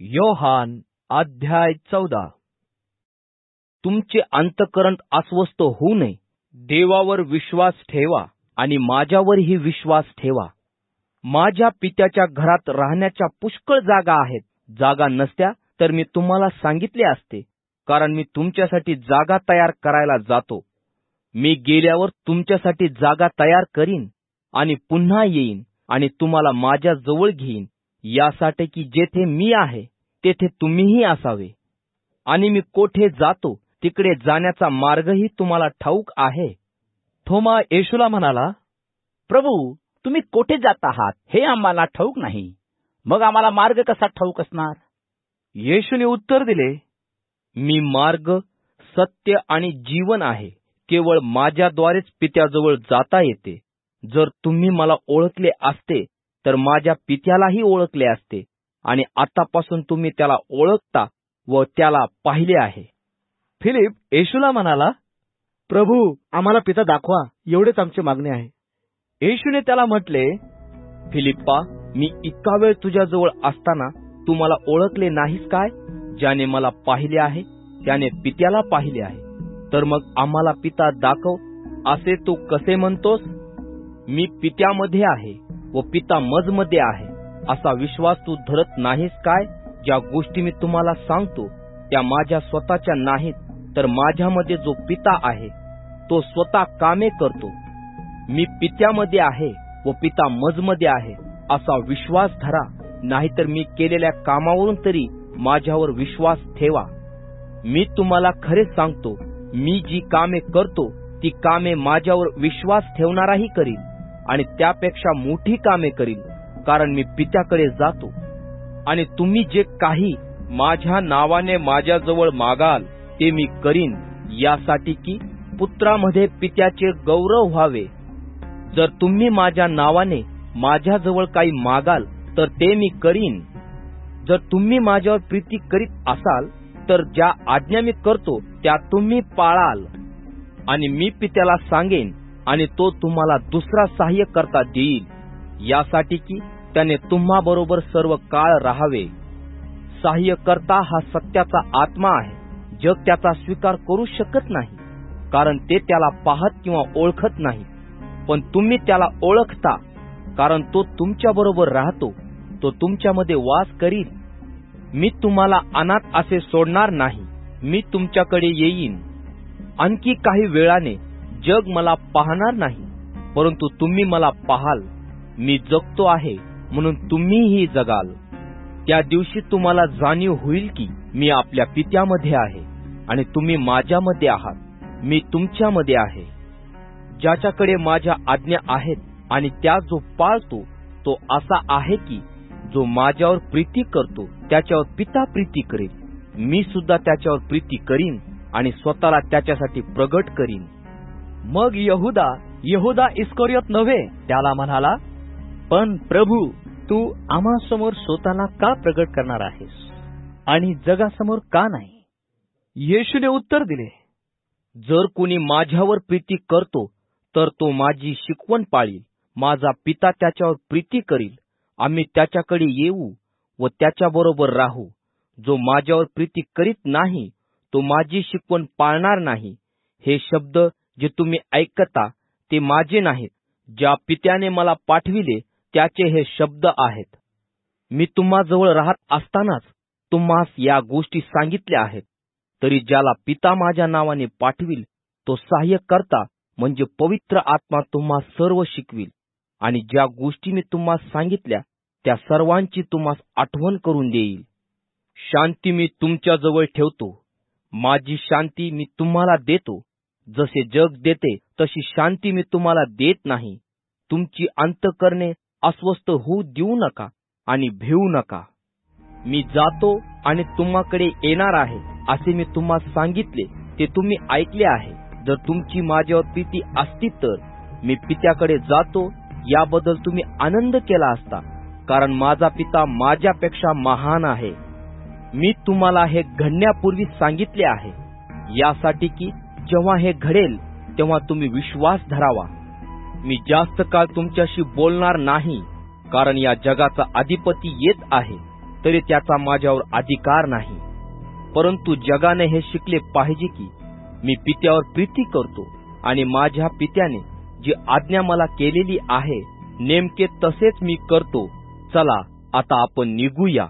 योहान अध्याय चौदा. तुमचे अंतकरण अस्वस्थ होऊ नये. देवावर विश्वास ठेवा आणि माझ्यावरही विश्वास ठेवा. माझ्या पित्याच्या घरात राहण्याच्या पुष्कळ जागा आहेत. जागा नसत्या तर मी तुम्हाला सांगितले असते कारण मी तुमच्यासाठी जागा तयार करायला जातो. मी गेल्यावर तुमच्यासाठी जागा तयार करीन आणि पुन्हा येईन आणि तुम्हाला माझ्या जवळ घेईन. यासाठी की जेथे मी आहे तेथे तुम्हीही असावे. आणि मी कोठे जातो तिकडे जाण्याचा मार्गही तुम्हाला ठाऊक आहे. थोमा येशूला म्हणाला प्रभू तुम्ही कोठे जात आहात हे आम्हाला ठाऊक नाही. मग आम्हाला मार्ग कसा ठाऊक असणार? येशूने उत्तर दिले मी मार्ग सत्य आणि जीवन आहे. केवळ माझ्याद्वारेच पित्याजवळ जाता येते. जर तुम्ही मला ओळखले असते तर माझ्या पित्यालाही ओळखले असते. आणि आतापासून तुम्ही त्याला ओळखता व त्याला पाहिले आहे. फिलिप येशूला म्हणाला प्रभू आम्हाला पिता दाखवा एवढेच आमचे मागणी आहे. येशूने त्याला म्हटले फिलिप्पा मी इतका वेळ तुझ्याजवळ असताना तू मला ओळखले नाहीस काय? ज्याने मला पाहिले आहे त्याने पित्याला पाहिले आहे. तर मग आम्हाला पिता दाखव असे तू कसे म्हणतोस? मी पित्यामध्ये आहे. व पिता मजमध्ये आहे असा विश्वास तू धरत नाहीस काय? ज्या गोष्टी मी तुम्हाला सांगतो त्या माझ्या स्वतःच्या नाहीत तर माझ्यामध्ये जो पिता आहे तो स्वतः कामे करतो. मी पित्यामध्ये आहे व पिता मजमध्ये आहे असा विश्वास धरा नाहीतर मी केलेल्या कामावरून तरी माझ्यावर विश्वास ठेवा. मी तुम्हाला खरे सांगतो मी जी कामे करतो ती कामे माझ्यावर विश्वास ठेवणाराही करीन. आणि त्यापेक्षा मोठी कामे करील कारण मी पित्याकडे जातो. आणि तुम्ही जे काही माझ्या नावाने माझ्याजवळ मागाल ते मी करीन. यासाठी की पुत्रामध्ये पित्याचे गौरव व्हावे. जर तुम्ही माझ्या नावाने माझ्याजवळ काही मागाल तर ते मी करीन. जर तुम्ही माझ्यावर प्रीती करीत असाल तर ज्या आज्ञा मी करतो त्या तुम्ही पाळाल. आणि मी पित्याला सांगेन आणि तो तुम्हाला दुसरा सहाय्य करता देईल. यासाठी की त्याने तुम्हा बरोबर सर्व काळ राहावे. सहाय्य करता हा सत्याचा आत्मा आहे. जग त्याचा स्वीकार करू शकत नाही कारण ते त्याला पाहत किंवा ओळखत नाही. पण तुम्ही त्याला ओळखता कारण तो तुमच्या बरोबर राहतो तो तुमच्यामध्ये वास करील. मी तुम्हाला अनाथ असे सोडणार नाही मी तुमच्याकडे येईन. आणखी काही वेळाने जग मला पाहणार नाही परंतु तुम्ही मला पाहाल. मी जगतो आहे म्हणून तुम्हीही जगाल. त्या दिवशी तुम्हाला जाणीव होईल की मी आपल्या पित्यामध्ये आहे आणि तुम्ही माझ्यामध्ये आहात. मी तुमच्यामध्ये आहे. ज्याच्याकडे माझ्या आज्ञा आहेत आणि त्या जो पाळतो तो असा आहे की जो माझ्यावर प्रीती करतो त्याच्यावर पिता प्रीती करेल मी सुद्धा त्याच्यावर प्रीती करीन आणि स्वतःला त्याच्यासाठी प्रगट करीन. मग यहुदा यहुदा इस्कोरियत नव्हे? त्याला म्हणाला पण प्रभू तू आम्हासमोर स्वतःला का प्रगट करणार आहेस? आणि जगासमोर का नाही? येशूने उत्तर दिले जर कोणी माझ्यावर प्रीती करतो तर तो माझी शिकवण पाळील माझा पिता त्याच्यावर प्रीती करील आम्ही त्याच्याकडे येऊ व त्याच्याबरोबर राहू. जो माझ्यावर प्रीती करीत नाही तो माझी शिकवण पाळणार नाही. हे शब्द जे तुम्ही ऐकता ते माझे नाहीत. ज्या पित्याने मला पाठविले त्याचे हे शब्द आहेत. मी तुम्हाजवळ राहत असतानाच तुम्हास या गोष्टी सांगितल्या आहेत. तरी ज्याला पिता माझ्या नावाने पाठविल तो सहाय्य करता म्हणजे पवित्र आत्मा तुम्हा सर्व शिकविल. आणि ज्या गोष्टी मी तुम्हाला सांगितल्या त्या सर्वांची तुम्हास आठवण करून देईल. शांती मी तुमच्याजवळ ठेवतो. माझी शांती मी तुम्हाला देतो. जसे जग देते तशी शांती मी तुम्हाला देत नाही. तुमची अंतकरणे अस्वस्थ होऊ देऊ नका आणि भिवू नका. मी जातो आणि तुम्हाकडे येणार आहे असे मी तुम्हाला सांगितले ते तुम्ही ऐकले आहे. जर तुमची माझ्यावर प्रीती असती तर मी पित्याकडे जातो याबद्दल तुम्ही आनंद केला असता कारण माझा पिता माझ्यापेक्षा महान आहे. मी तुम्हाला हे घडण्यापूर्वी सांगितले आहे. यासाठी की जेव्हा हे घडेल तेव्हा तुम्ही विश्वास धरावा. मी जास्त काळ तुमच्याशी बोलणार नाही कारण या जगाचा अधिपती येत आहे तरी त्याचा माझ्यावर अधिकार नाही. परंतु जगाने हे शिकले पाहिजे की मी पित्यावर प्रीती करतो आणि माझ्या पित्याने जी आज्ञा मला केलेली आहे नेमके तसेच मी करतो. चला आता आपण निघूया.